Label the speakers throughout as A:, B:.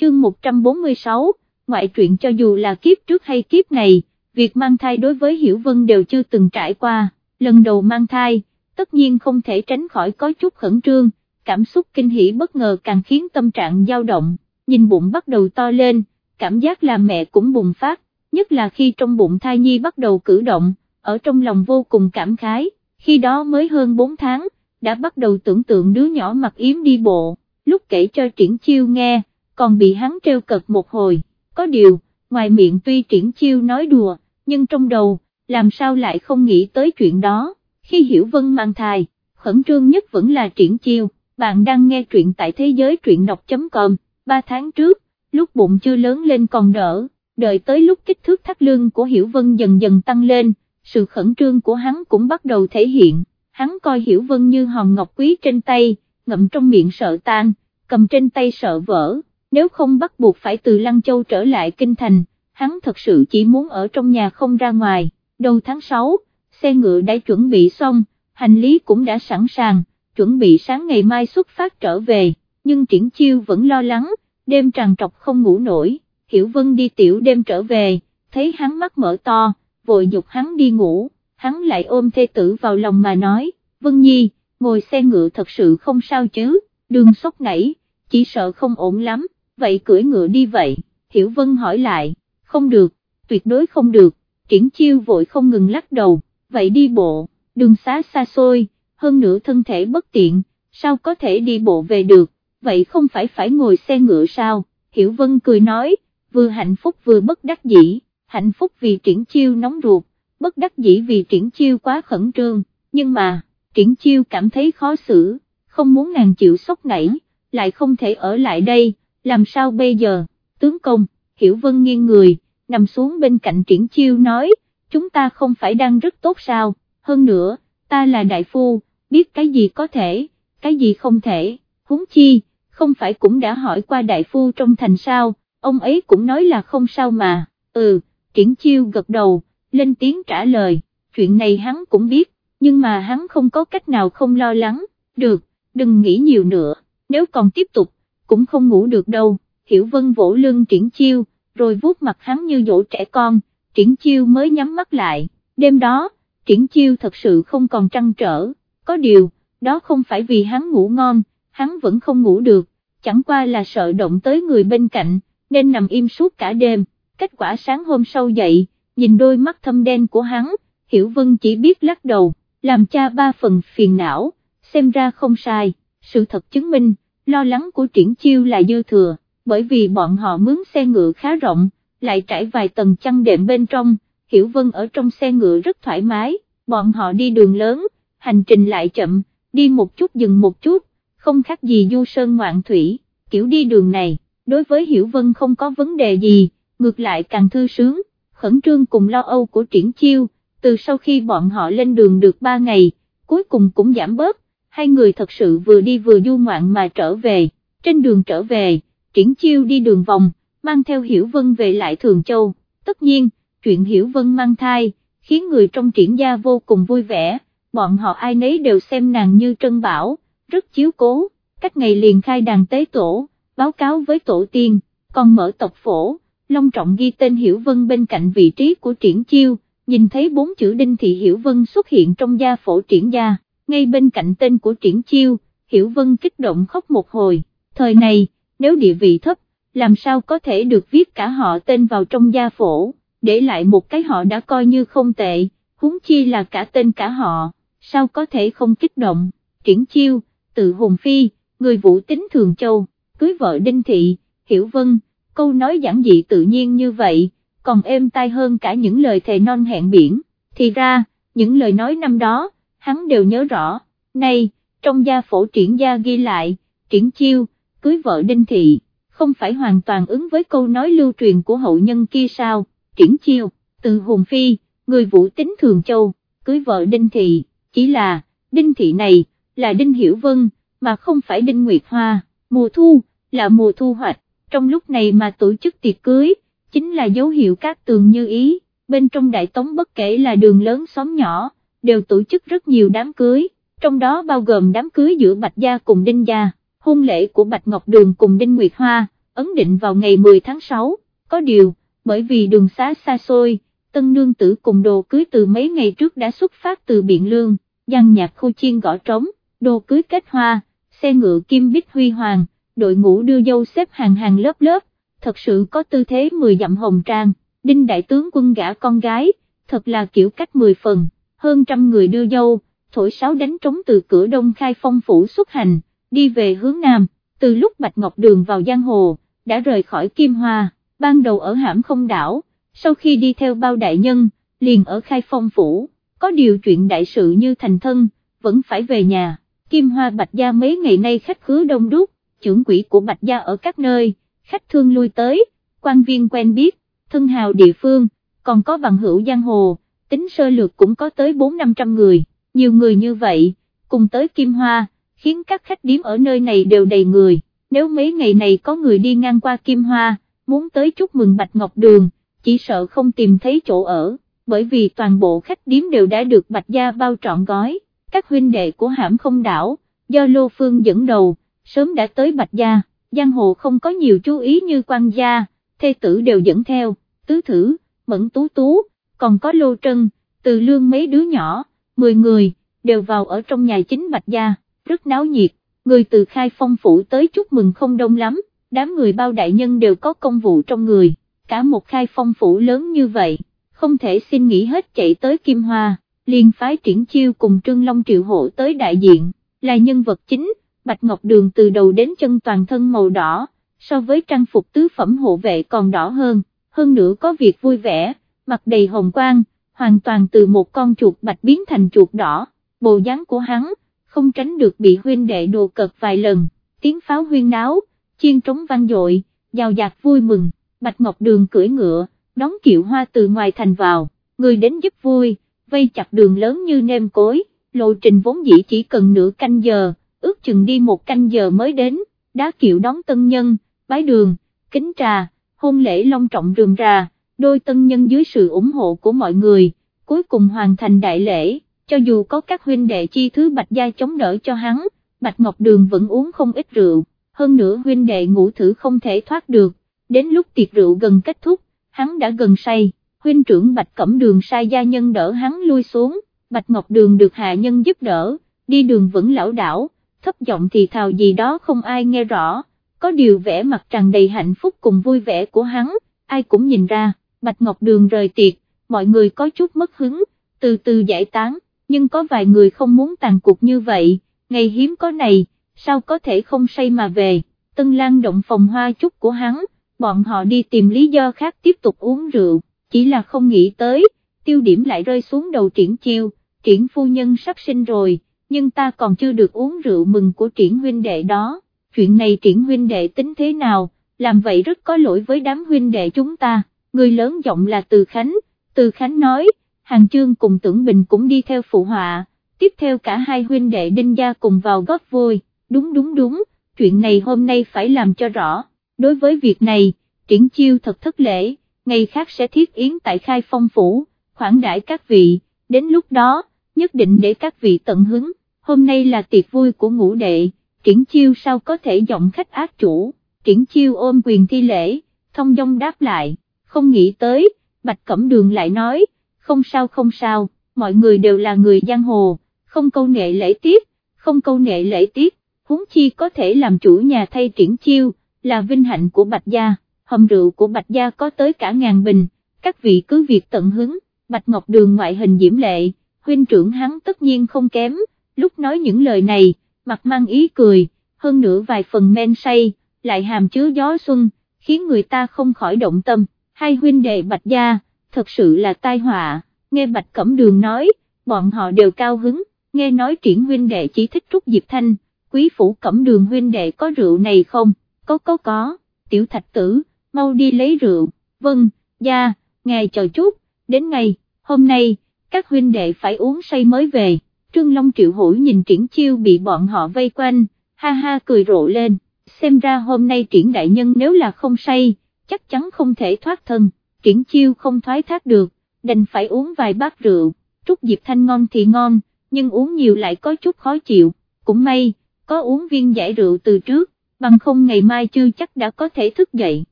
A: chương 146, ngoại truyện cho dù là kiếp trước hay kiếp này, việc mang thai đối với Hiểu Vân đều chưa từng trải qua, lần đầu mang thai, tất nhiên không thể tránh khỏi có chút khẩn trương, cảm xúc kinh hỉ bất ngờ càng khiến tâm trạng dao động, nhìn bụng bắt đầu to lên, cảm giác là mẹ cũng bùng phát, nhất là khi trong bụng thai nhi bắt đầu cử động, ở trong lòng vô cùng cảm khái, khi đó mới hơn 4 tháng, đã bắt đầu tưởng tượng đứa nhỏ mặc yếm đi bộ, lúc kể cho triển chiêu nghe, còn bị hắn treo cật một hồi, có điều, ngoài miệng tuy triển chiêu nói đùa, nhưng trong đầu, làm sao lại không nghĩ tới chuyện đó, khi Hiểu Vân mang thai, khẩn trương nhất vẫn là triển chiêu, bạn đang nghe truyện tại thế giới truyện đọc.com, 3 tháng trước, lúc bụng chưa lớn lên còn đỡ, đợi tới lúc kích thước thắt lưng của Hiểu Vân dần dần tăng lên, sự khẩn trương của hắn cũng bắt đầu thể hiện, hắn coi Hiểu Vân như hòn ngọc quý trên tay, ngậm trong miệng sợ tan, cầm trên tay sợ vỡ, nếu không bắt buộc phải từ Lăng Châu trở lại Kinh Thành, hắn thật sự chỉ muốn ở trong nhà không ra ngoài, đầu tháng 6, xe ngựa đã chuẩn bị xong, hành lý cũng đã sẵn sàng, chuẩn bị sáng ngày mai xuất phát trở về, nhưng Triển Chiêu vẫn lo lắng, đêm tràn trọc không ngủ nổi, Hiểu Vân đi tiểu đêm trở về, thấy hắn mắt mở to, vội dục hắn đi ngủ, hắn lại ôm thê tử vào lòng mà nói, Vân Nhi, ngồi xe ngựa thật sự không sao chứ, đường sốc nảy, chỉ sợ không ổn lắm, vậy cưỡi ngựa đi vậy, Hiểu Vân hỏi lại, không được, tuyệt đối không được, triển chiêu vội không ngừng lắc đầu, vậy đi bộ, đường xá xa xôi, hơn nữa thân thể bất tiện, sao có thể đi bộ về được, vậy không phải phải ngồi xe ngựa sao, Hiểu Vân cười nói, vừa hạnh phúc vừa bất đắc dĩ, hạnh phúc vì triển chiêu nóng ruột, bất đắc dĩ vì triển chiêu quá khẩn trương, nhưng mà, triển chiêu cảm thấy khó xử, không muốn nàng chịu sốc nảy, lại không thể ở lại đây, làm sao bây giờ, tướng công, hiểu vân nghiêng người, nằm xuống bên cạnh triển chiêu nói, chúng ta không phải đang rất tốt sao, hơn nữa, ta là đại phu, biết cái gì có thể, cái gì không thể, huống chi, không phải cũng đã hỏi qua đại phu trong thành sao, ông ấy cũng nói là không sao mà, ừ, triển chiêu gật đầu, lên tiếng trả lời, chuyện này hắn cũng biết, nhưng mà hắn không có cách nào không lo lắng, được, đừng nghĩ nhiều nữa, nếu còn tiếp tục, cũng không ngủ được đâu, hiểu vân vỗ lưng triển chiêu, rồi vuốt mặt hắn như dỗ trẻ con, triển chiêu mới nhắm mắt lại, đêm đó, triển chiêu thật sự không còn trăn trở, có điều, đó không phải vì hắn ngủ ngon, hắn vẫn không ngủ được, chẳng qua là sợ động tới người bên cạnh, nên nằm im suốt cả đêm, kết quả sáng hôm sau dậy, nhìn đôi mắt thâm đen của hắn, Hiểu Vân chỉ biết lắc đầu, làm cha ba phần phiền não, xem ra không sai, sự thật chứng minh, lo lắng của triển chiêu là dư thừa, bởi vì bọn họ mướn xe ngựa khá rộng, lại trải vài tầng chăn đệm bên trong, Hiểu Vân ở trong xe ngựa rất thoải mái, bọn họ đi đường lớn, hành trình lại chậm, đi một chút dừng một chút, không khác gì du sơn ngoạn thủy, kiểu đi đường này, đối với Hiểu Vân không có vấn đề gì, ngược lại càng thư sướng, khẩn trương cùng lo âu của triển chiêu, từ sau khi bọn họ lên đường được 3 ngày, cuối cùng cũng giảm bớt, hai người thật sự vừa đi vừa du ngoạn mà trở về, trên đường trở về, triển chiêu đi đường vòng, mang theo Hiểu Vân về lại Thường Châu, tất nhiên, chuyện Hiểu Vân mang thai, khiến người trong triển gia vô cùng vui vẻ, bọn họ ai nấy đều xem nàng như trân bảo, rất chiếu cố, cách ngày liền khai đàn tế tổ, báo cáo với tổ tiên, còn mở tộc phổ, long trọng ghi tên Hiểu Vân bên cạnh vị trí của triển chiêu, nhìn thấy bốn chữ Đinh Thị Hiểu Vân xuất hiện trong gia phổ triển gia, ngay bên cạnh tên của triển chiêu, Hiểu Vân kích động khóc một hồi, thời này, nếu địa vị thấp, làm sao có thể được viết cả họ tên vào trong gia phổ, để lại một cái họ đã coi như không tệ, huống chi là cả tên cả họ, sao có thể không kích động, triển chiêu, tự hùng phi, người vũ tính thường châu, cưới vợ Đinh Thị, Hiểu Vân, câu nói giản dị tự nhiên như vậy, còn êm tai hơn cả những lời thề non hẹn biển, thì ra, những lời nói năm đó, hắn đều nhớ rõ, nay, trong gia phổ triển gia ghi lại, triển chiêu, cưới vợ Đinh Thị, không phải hoàn toàn ứng với câu nói lưu truyền của hậu nhân kia sao, triển chiêu, từ hùng phi, người vũ tính thường châu, cưới vợ Đinh Thị, chỉ là, Đinh Thị này, là Đinh Hiểu Vân, mà không phải Đinh Nguyệt Hoa, mùa thu, là mùa thu hoạch, trong lúc này mà tổ chức tiệc cưới, chính là dấu hiệu các tường như ý, bên trong đại tống bất kể là đường lớn xóm nhỏ, đều tổ chức rất nhiều đám cưới, trong đó bao gồm đám cưới giữa Bạch Gia cùng Đinh Gia, hôn lễ của Bạch Ngọc Đường cùng Đinh Nguyệt Hoa, ấn định vào ngày 10 tháng 6, có điều, bởi vì đường xá xa xôi, tân nương tử cùng đồ cưới từ mấy ngày trước đã xuất phát từ Biện Lương, giăng nhạc khu chiên gõ trống, đồ cưới kết hoa, xe ngựa kim bích huy hoàng, đội ngũ đưa dâu xếp hàng hàng lớp lớp, thật sự có tư thế 10 dặm hồng trang, đinh đại tướng quân gã con gái, thật là kiểu cách 10 phần, hơn trăm người đưa dâu, thổi sáo đánh trống từ cửa đông khai phong phủ xuất hành, đi về hướng nam, từ lúc Bạch Ngọc Đường vào giang hồ, đã rời khỏi Kim Hoa, ban đầu ở hãm không đảo, sau khi đi theo bao đại nhân, liền ở khai phong phủ, có điều chuyện đại sự như thành thân, vẫn phải về nhà, Kim Hoa Bạch Gia mấy ngày nay khách khứa đông đúc, trưởng quỹ của Bạch Gia ở các nơi, khách thương lui tới, quan viên quen biết, thân hào địa phương, còn có bằng hữu giang hồ, tính sơ lược cũng có tới 4-500 người, nhiều người như vậy, cùng tới Kim Hoa, khiến các khách điếm ở nơi này đều đầy người, nếu mấy ngày này có người đi ngang qua Kim Hoa, muốn tới chúc mừng Bạch Ngọc Đường, chỉ sợ không tìm thấy chỗ ở, bởi vì toàn bộ khách điếm đều đã được Bạch Gia bao trọn gói, các huynh đệ của hãm không đảo, do Lô Phương dẫn đầu, sớm đã tới Bạch Gia, giang hồ không có nhiều chú ý như quan gia, thê tử đều dẫn theo, tứ thử, mẫn tú tú, còn có Lô Trân, từ lương mấy đứa nhỏ, 10 người, đều vào ở trong nhà chính Bạch Gia, rất náo nhiệt, người từ khai phong phủ tới chúc mừng không đông lắm, đám người bao đại nhân đều có công vụ trong người, cả một khai phong phủ lớn như vậy, không thể xin nghỉ hết chạy tới Kim Hoa, liền phái triển chiêu cùng Trương Long Triệu Hộ tới đại diện, là nhân vật chính, Bạch Ngọc Đường từ đầu đến chân toàn thân màu đỏ, so với trang phục tứ phẩm hộ vệ còn đỏ hơn, hơn nữa có việc vui vẻ, mặt đầy hồng quang, hoàn toàn từ một con chuột bạch biến thành chuột đỏ, bộ dáng của hắn, không tránh được bị huynh đệ đồ cật vài lần, tiếng pháo huyên náo, chiên trống vang dội, giàu dạt vui mừng, Bạch Ngọc Đường cưỡi ngựa, đón kiệu hoa từ ngoài thành vào, người đến giúp vui, vây chặt đường lớn như nêm cối, lộ trình vốn dĩ chỉ cần nửa canh giờ, ước chừng đi một canh giờ mới đến, đá kiệu đón tân nhân, bái đường, kính trà, hôn lễ long trọng rườm rà, đôi tân nhân dưới sự ủng hộ của mọi người, cuối cùng hoàn thành đại lễ, cho dù có các huynh đệ chi thứ bạch gia chống đỡ cho hắn, bạch ngọc đường vẫn uống không ít rượu, hơn nữa huynh đệ ngủ thử không thể thoát được, đến lúc tiệc rượu gần kết thúc, hắn đã gần say, huynh trưởng bạch cẩm đường sai gia nhân đỡ hắn lui xuống, bạch ngọc đường được hạ nhân giúp đỡ, đi đường vẫn lão đảo, thấp giọng thì thào gì đó không ai nghe rõ, có điều vẻ mặt tràn đầy hạnh phúc cùng vui vẻ của hắn, ai cũng nhìn ra, bạch ngọc đường rời tiệc, mọi người có chút mất hứng, từ từ giải tán, nhưng có vài người không muốn tàn cục như vậy, ngày hiếm có này, sao có thể không say mà về, tân lan động phòng hoa chút của hắn, bọn họ đi tìm lý do khác tiếp tục uống rượu, chỉ là không nghĩ tới, tiêu điểm lại rơi xuống đầu triển chiêu, triển phu nhân sắp sinh rồi, nhưng ta còn chưa được uống rượu mừng của triển huynh đệ đó, chuyện này triển huynh đệ tính thế nào, làm vậy rất có lỗi với đám huynh đệ chúng ta, người lớn giọng là Từ Khánh, Từ Khánh nói, Hàng Chương cùng Tưởng Bình cũng đi theo phụ họa, tiếp theo cả hai huynh đệ đinh gia cùng vào góp vui, đúng đúng đúng, chuyện này hôm nay phải làm cho rõ, đối với việc này, triển chiêu thật thất lễ, ngày khác sẽ thiết yến tại khai phong phủ, khoản đãi các vị, đến lúc đó, nhất định để các vị tận hứng, hôm nay là tiệc vui của ngũ đệ, triển chiêu sao có thể giọng khách ác chủ, triển chiêu ôm quyền thi lễ, thông dong đáp lại, không nghĩ tới, Bạch Cẩm Đường lại nói, không sao không sao, mọi người đều là người giang hồ, không câu nệ lễ tiết, không câu nệ lễ tiết, huống chi có thể làm chủ nhà thay triển chiêu, là vinh hạnh của Bạch Gia, hầm rượu của Bạch Gia có tới cả ngàn bình, các vị cứ việc tận hứng, Bạch Ngọc Đường ngoại hình diễm lệ, huynh trưởng hắn tất nhiên không kém, lúc nói những lời này, mặt mang ý cười, hơn nữa vài phần men say, lại hàm chứa gió xuân, khiến người ta không khỏi động tâm, hai huynh đệ Bạch Gia, thật sự là tai họa, nghe Bạch Cẩm Đường nói, bọn họ đều cao hứng, nghe nói triển huynh đệ chỉ thích Trúc Diệp Thanh, quý phủ Cẩm Đường huynh đệ có rượu này không, có có có, tiểu thạch tử, mau đi lấy rượu, vâng, gia, ngài chờ chút, đến ngày, hôm nay, các huynh đệ phải uống say mới về, Trương Long Triệu Hủi nhìn triển chiêu bị bọn họ vây quanh, ha ha cười rộ lên, xem ra hôm nay triển đại nhân nếu là không say, chắc chắn không thể thoát thân triển chiêu không thoái thác được, đành phải uống vài bát rượu, Trúc Diệp Thanh ngon thì ngon, nhưng uống nhiều lại có chút khó chịu, cũng may, có uống viên giải rượu từ trước, bằng không ngày mai chưa chắc đã có thể thức dậy,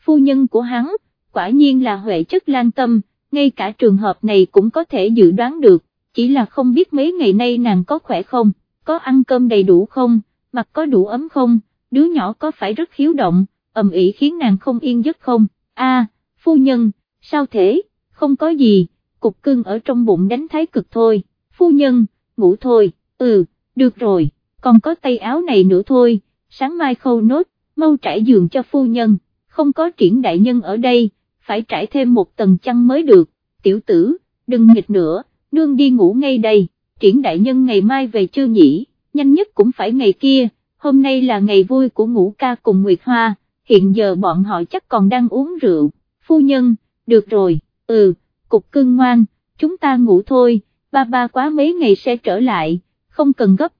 A: phu nhân của hắn, quả nhiên là huệ chất lan tâm, ngay cả trường hợp này cũng có thể dự đoán được, chỉ là không biết mấy ngày nay nàng có khỏe không, có ăn cơm đầy đủ không, mặt có đủ ấm không, đứa nhỏ có phải rất hiếu động, ầm ĩ khiến nàng không yên giấc không, a phu nhân, sao thế, không có gì, cục cưng ở trong bụng đánh thái cực thôi, phu nhân, ngủ thôi, ừ, được rồi, còn có tay áo này nữa thôi, sáng mai khâu nốt, mau trải giường cho phu nhân, không có triển đại nhân ở đây, phải trải thêm một tầng chăn mới được, tiểu tử, đừng nghịch nữa, nương đi ngủ ngay đây, triển đại nhân ngày mai về chưa nhỉ, nhanh nhất cũng phải ngày kia, hôm nay là ngày vui của ngũ ca cùng Nguyệt Hoa, hiện giờ bọn họ chắc còn đang uống rượu, phu nhân, được rồi, ừ, cục cưng ngoan, chúng ta ngủ thôi, ba ba quá mấy ngày sẽ trở lại, không cần gấp.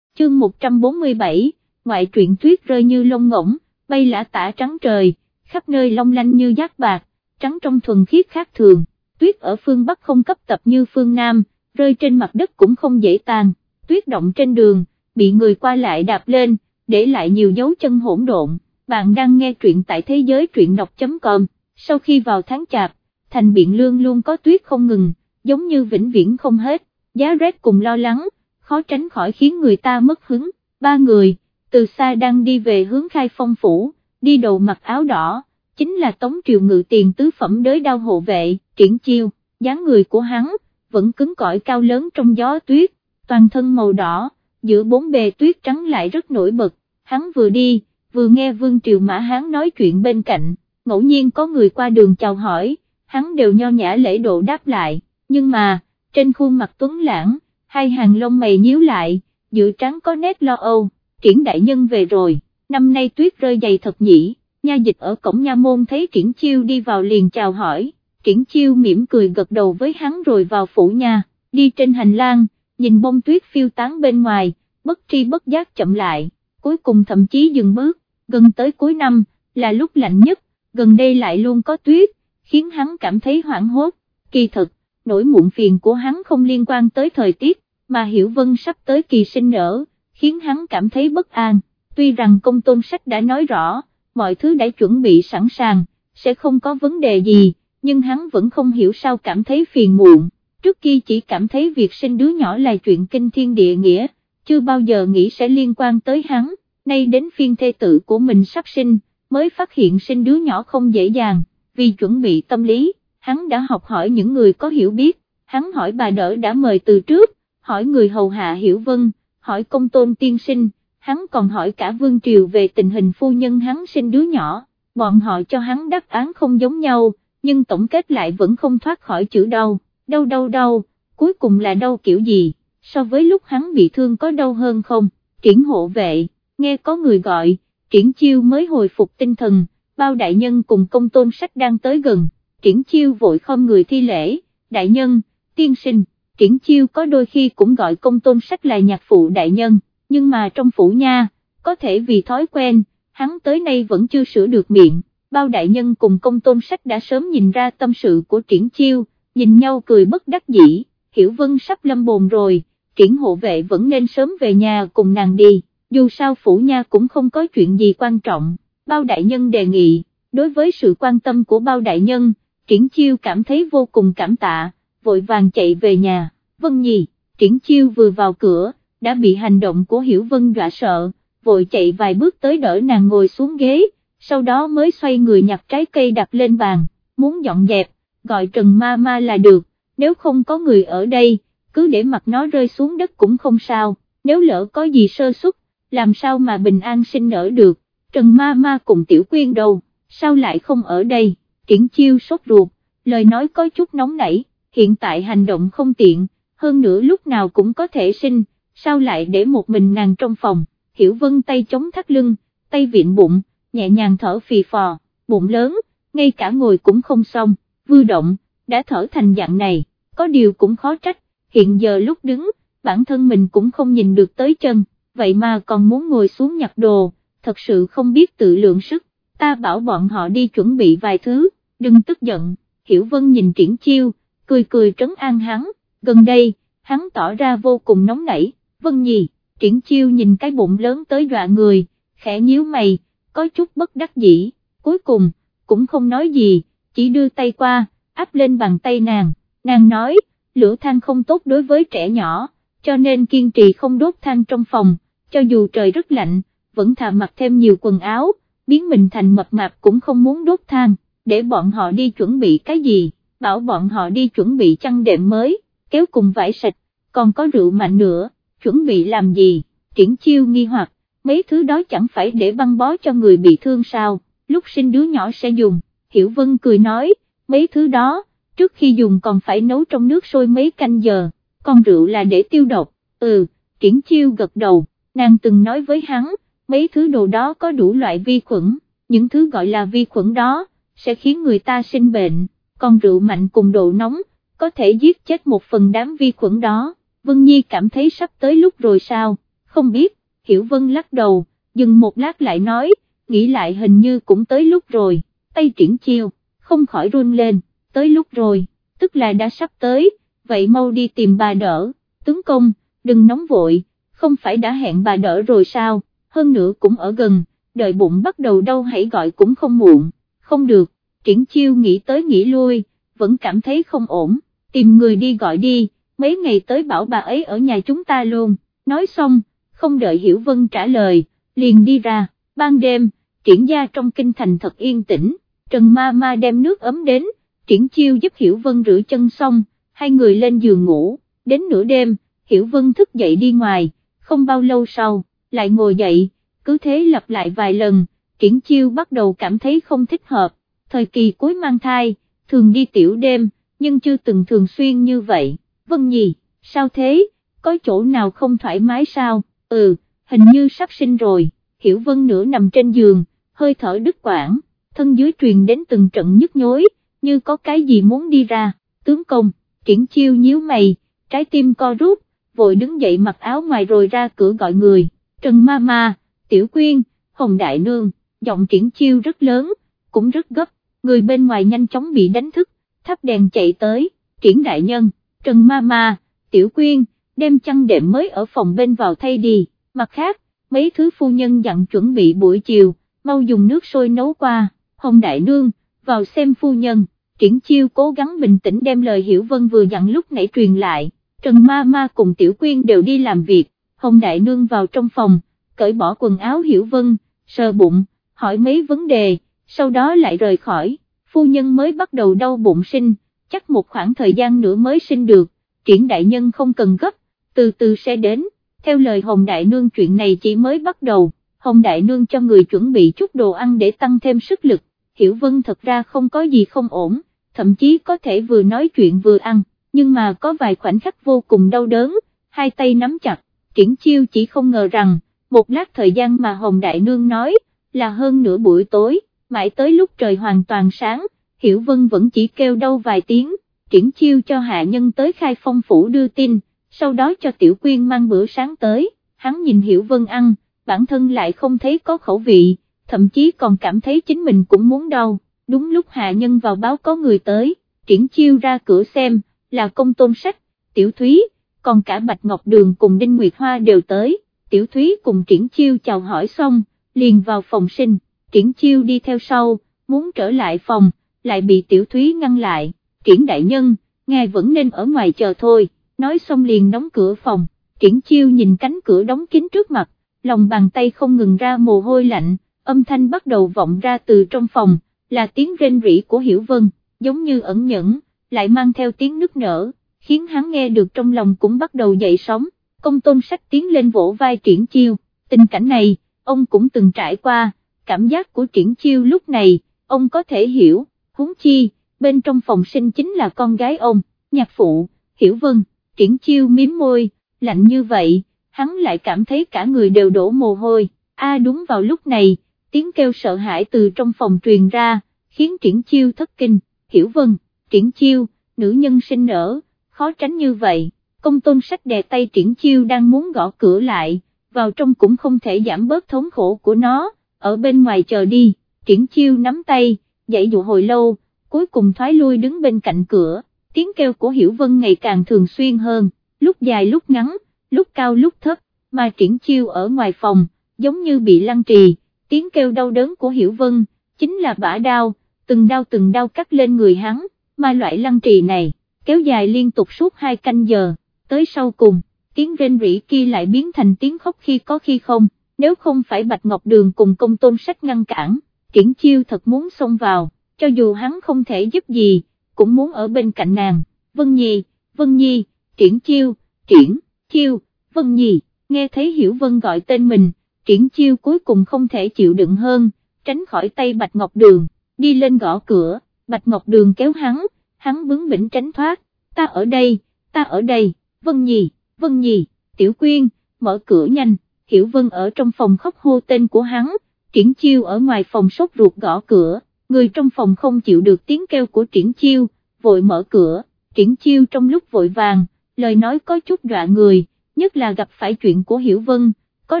A: Chương 147, ngoại truyện tuyết rơi như lông ngỗng, bay lã tả trắng trời, khắp nơi long lanh như giác bạc, trắng trong thuần khiết khác thường, tuyết ở phương Bắc không cấp tập như phương Nam, rơi trên mặt đất cũng không dễ tan, tuyết động trên đường, bị người qua lại đạp lên, để lại nhiều dấu chân hỗn độn. Bạn đang nghe truyện tại thế giới truyện đọc.com, sau khi vào tháng chạp, thành biện lương luôn có tuyết không ngừng, giống như vĩnh viễn không hết, giá rét cùng lo lắng, khó tránh khỏi khiến người ta mất hứng, ba người, từ xa đang đi về hướng khai phong phủ, đi đầu mặc áo đỏ, chính là tống triều ngự tiền tứ phẩm đới đao hộ vệ, triển chiêu, dáng người của hắn, vẫn cứng cỏi cao lớn trong gió tuyết, toàn thân màu đỏ, giữa bốn bề tuyết trắng lại rất nổi bật, hắn vừa đi, vừa nghe vương triều mã hán nói chuyện bên cạnh, ngẫu nhiên có người qua đường chào hỏi, hắn đều nho nhã lễ độ đáp lại, nhưng mà, trên khuôn mặt tuấn lãng, hai hàng lông mày nhíu lại, giữa trắng có nét lo âu, triển đại nhân về rồi, năm nay tuyết rơi dày thật nhỉ, nha dịch ở cổng nha môn thấy triển chiêu đi vào liền chào hỏi, triển chiêu mỉm cười gật đầu với hắn rồi vào phủ nha, đi trên hành lang, nhìn bông tuyết phiêu tán bên ngoài, bất tri bất giác chậm lại, cuối cùng thậm chí dừng bước, gần tới cuối năm, là lúc lạnh nhất, gần đây lại luôn có tuyết, khiến hắn cảm thấy hoảng hốt, kỳ thực, nỗi muộn phiền của hắn không liên quan tới thời tiết, mà Hiểu Vân sắp tới kỳ sinh nở, khiến hắn cảm thấy bất an, tuy rằng công tôn sách đã nói rõ, mọi thứ đã chuẩn bị sẵn sàng, sẽ không có vấn đề gì, nhưng hắn vẫn không hiểu sao cảm thấy phiền muộn, trước kia chỉ cảm thấy việc sinh đứa nhỏ là chuyện kinh thiên địa nghĩa, chưa bao giờ nghĩ sẽ liên quan tới hắn, nay đến phiên thê tử của mình sắp sinh, mới phát hiện sinh đứa nhỏ không dễ dàng, vì chuẩn bị tâm lý, hắn đã học hỏi những người có hiểu biết, hắn hỏi bà đỡ đã mời từ trước, hỏi người hầu hạ hiểu vân, hỏi công tôn tiên sinh, hắn còn hỏi cả vương triều về tình hình phu nhân hắn sinh đứa nhỏ, bọn họ cho hắn đáp án không giống nhau, nhưng tổng kết lại vẫn không thoát khỏi chữ đau, đau đau đau, cuối cùng là đau kiểu gì, so với lúc hắn bị thương có đau hơn không, triển hộ vệ, nghe có người gọi, triển chiêu mới hồi phục tinh thần, bao đại nhân cùng công tôn sách đang tới gần, triển chiêu vội không người thi lễ, đại nhân, tiên sinh, triển chiêu có đôi khi cũng gọi công tôn sách là nhạc phụ đại nhân, nhưng mà trong phủ nha, có thể vì thói quen, hắn tới nay vẫn chưa sửa được miệng, bao đại nhân cùng công tôn sách đã sớm nhìn ra tâm sự của triển chiêu, nhìn nhau cười bất đắc dĩ, hiểu vân sắp lâm bồn rồi, triển hộ vệ vẫn nên sớm về nhà cùng nàng đi, dù sao phủ nha cũng không có chuyện gì quan trọng, bao đại nhân đề nghị, đối với sự quan tâm của bao đại nhân, triển chiêu cảm thấy vô cùng cảm tạ, vội vàng chạy về nhà, vân nhì, triển chiêu vừa vào cửa, đã bị hành động của Hiểu Vân dọa sợ, vội chạy vài bước tới đỡ nàng ngồi xuống ghế, sau đó mới xoay người nhặt trái cây đặt lên bàn, muốn dọn dẹp, gọi Trần Ma Ma là được, nếu không có người ở đây, cứ để mặt nó rơi xuống đất cũng không sao, nếu lỡ có gì sơ suất, làm sao mà bình an sinh nở được, Trần Ma Ma cùng Tiểu Quyên đâu, sao lại không ở đây, triển chiêu sốt ruột, lời nói có chút nóng nảy, hiện tại hành động không tiện, hơn nữa lúc nào cũng có thể sinh, sao lại để một mình nàng trong phòng, Hiểu Vân tay chống thắt lưng, tay viện bụng, nhẹ nhàng thở phì phò, bụng lớn, ngay cả ngồi cũng không xong, vư động, đã thở thành dạng này, có điều cũng khó trách, hiện giờ lúc đứng, bản thân mình cũng không nhìn được tới chân, vậy mà còn muốn ngồi xuống nhặt đồ, thật sự không biết tự lượng sức, ta bảo bọn họ đi chuẩn bị vài thứ, đừng tức giận, Hiểu Vân nhìn triển chiêu, cười cười trấn an hắn, gần đây, hắn tỏ ra vô cùng nóng nảy, Vân Nhi, triển chiêu nhìn cái bụng lớn tới dọa người, khẽ nhíu mày, có chút bất đắc dĩ, cuối cùng, cũng không nói gì, chỉ đưa tay qua, áp lên bàn tay nàng, nàng nói, lửa than không tốt đối với trẻ nhỏ, cho nên kiên trì không đốt than trong phòng, cho dù trời rất lạnh, vẫn thà mặc thêm nhiều quần áo, biến mình thành mập mạp cũng không muốn đốt than, để bọn họ đi chuẩn bị cái gì, bảo bọn họ đi chuẩn bị chăn đệm mới, kéo cùng vải sạch, còn có rượu mạnh nữa, chuẩn bị làm gì, triển chiêu nghi hoặc, mấy thứ đó chẳng phải để băng bó cho người bị thương sao, lúc sinh đứa nhỏ sẽ dùng, Hiểu Vân cười nói, mấy thứ đó, trước khi dùng còn phải nấu trong nước sôi mấy canh giờ, còn rượu là để tiêu độc, ừ, triển chiêu gật đầu, nàng từng nói với hắn, mấy thứ đồ đó có đủ loại vi khuẩn, những thứ gọi là vi khuẩn đó, sẽ khiến người ta sinh bệnh, còn rượu mạnh cùng độ nóng, có thể giết chết một phần đám vi khuẩn đó, Vân Nhi cảm thấy sắp tới lúc rồi sao, không biết, Hiểu Vân lắc đầu, dừng một lát lại nói, nghĩ lại hình như cũng tới lúc rồi, tay triển chiêu, không khỏi run lên, tới lúc rồi, tức là đã sắp tới, vậy mau đi tìm bà đỡ, tướng công, đừng nóng vội, không phải đã hẹn bà đỡ rồi sao, hơn nữa cũng ở gần, đợi bụng bắt đầu đau hãy gọi cũng không muộn, không được, triển chiêu nghĩ tới nghĩ lui, vẫn cảm thấy không ổn, tìm người đi gọi đi, mấy ngày tới bảo bà ấy ở nhà chúng ta luôn, nói xong, không đợi Hiểu Vân trả lời, liền đi ra, ban đêm, triển gia trong kinh thành thật yên tĩnh, Trần Ma Ma đem nước ấm đến, triển chiêu giúp Hiểu Vân rửa chân xong, hai người lên giường ngủ, đến nửa đêm, Hiểu Vân thức dậy đi ngoài, không bao lâu sau, lại ngồi dậy, cứ thế lặp lại vài lần, triển chiêu bắt đầu cảm thấy không thích hợp, thời kỳ cuối mang thai, thường đi tiểu đêm, nhưng chưa từng thường xuyên như vậy, Vân Nhi, sao thế, có chỗ nào không thoải mái sao, ừ, hình như sắp sinh rồi, Hiểu Vân nửa nằm trên giường, hơi thở đứt quãng, thân dưới truyền đến từng trận nhức nhối, như có cái gì muốn đi ra, tướng công, triển chiêu nhíu mày, trái tim co rút, vội đứng dậy mặc áo ngoài rồi ra cửa gọi người, Trần Ma Ma, Tiểu Quyên, Hồng Đại Nương, giọng triển chiêu rất lớn, cũng rất gấp, người bên ngoài nhanh chóng bị đánh thức, thắp đèn chạy tới, triển đại nhân, Trần Ma Ma, Tiểu Quyên, đem chăn đệm mới ở phòng bên vào thay đi, mặt khác, mấy thứ phu nhân dặn chuẩn bị buổi chiều, mau dùng nước sôi nấu qua, Hồng Đại Nương, vào xem phu nhân, triển chiêu cố gắng bình tĩnh đem lời Hiểu Vân vừa dặn lúc nãy truyền lại, Trần Ma Ma cùng Tiểu Quyên đều đi làm việc, Hồng Đại Nương vào trong phòng, cởi bỏ quần áo Hiểu Vân, sờ bụng, hỏi mấy vấn đề, sau đó lại rời khỏi, phu nhân mới bắt đầu đau bụng sinh, chắc một khoảng thời gian nữa mới sinh được, triển đại nhân không cần gấp, từ từ sẽ đến, theo lời Hồng Đại Nương chuyện này chỉ mới bắt đầu, Hồng Đại Nương cho người chuẩn bị chút đồ ăn để tăng thêm sức lực, Hiểu Vân thật ra không có gì không ổn, thậm chí có thể vừa nói chuyện vừa ăn, nhưng mà có vài khoảnh khắc vô cùng đau đớn, hai tay nắm chặt, triển chiêu chỉ không ngờ rằng, một lát thời gian mà Hồng Đại Nương nói, là hơn nửa buổi tối, mãi tới lúc trời hoàn toàn sáng, Hiểu Vân vẫn chỉ kêu đau vài tiếng, triển chiêu cho hạ nhân tới khai phong phủ đưa tin, sau đó cho Tiểu Quyên mang bữa sáng tới, hắn nhìn Hiểu Vân ăn, bản thân lại không thấy có khẩu vị, thậm chí còn cảm thấy chính mình cũng muốn đau, đúng lúc hạ nhân vào báo có người tới, triển chiêu ra cửa xem, là công tôn sách, Tiểu Thúy, còn cả Bạch Ngọc Đường cùng Đinh Nguyệt Hoa đều tới, Tiểu Thúy cùng triển chiêu chào hỏi xong, liền vào phòng sinh, triển chiêu đi theo sau, muốn trở lại phòng, lại bị Tiểu Thúy ngăn lại, triển đại nhân, ngài vẫn nên ở ngoài chờ thôi, nói xong liền đóng cửa phòng, triển chiêu nhìn cánh cửa đóng kín trước mặt, lòng bàn tay không ngừng ra mồ hôi lạnh, âm thanh bắt đầu vọng ra từ trong phòng, là tiếng rên rỉ của Hiểu Vân, giống như ẩn nhẫn, lại mang theo tiếng nức nở, khiến hắn nghe được trong lòng cũng bắt đầu dậy sóng, công tôn sách tiến lên vỗ vai triển chiêu, tình cảnh này, ông cũng từng trải qua, cảm giác của triển chiêu lúc này, ông có thể hiểu, huống chi, bên trong phòng sinh chính là con gái ông, nhạc phụ, hiểu vân, triển chiêu miếm môi, lạnh như vậy, hắn lại cảm thấy cả người đều đổ mồ hôi, a đúng vào lúc này, tiếng kêu sợ hãi từ trong phòng truyền ra, khiến triển chiêu thất kinh, hiểu vân, triển chiêu, nữ nhân sinh nở, khó tránh như vậy, công tôn sách đè tay triển chiêu đang muốn gõ cửa lại, vào trong cũng không thể giảm bớt thống khổ của nó, ở bên ngoài chờ đi, triển chiêu nắm tay, dậy dụ hồi lâu, cuối cùng thoái lui đứng bên cạnh cửa, tiếng kêu của Hiểu Vân ngày càng thường xuyên hơn, lúc dài lúc ngắn, lúc cao lúc thấp, mà triển chiêu ở ngoài phòng, giống như bị lăng trì, tiếng kêu đau đớn của Hiểu Vân, chính là bả đau, từng đau từng đau cắt lên người hắn, mà loại lăng trì này, kéo dài liên tục suốt hai canh giờ, tới sau cùng, tiếng rên rỉ kia lại biến thành tiếng khóc khi có khi không, nếu không phải Bạch Ngọc Đường cùng công tôn sách ngăn cản, triển chiêu thật muốn xông vào, cho dù hắn không thể giúp gì, cũng muốn ở bên cạnh nàng, Vân Nhi, Vân Nhi, triển chiêu, triển, chiêu, Vân Nhi, nghe thấy Hiểu Vân gọi tên mình, triển chiêu cuối cùng không thể chịu đựng hơn, tránh khỏi tay Bạch Ngọc Đường, đi lên gõ cửa, Bạch Ngọc Đường kéo hắn, hắn bướng bỉnh tránh thoát, ta ở đây, ta ở đây, Vân Nhi, Vân Nhi, Tiểu Quyên, mở cửa nhanh, Hiểu Vân ở trong phòng khóc hô tên của hắn, triển chiêu ở ngoài phòng sốt ruột gõ cửa, người trong phòng không chịu được tiếng kêu của triển chiêu, vội mở cửa, triển chiêu trong lúc vội vàng, lời nói có chút dọa người, nhất là gặp phải chuyện của Hiểu Vân, có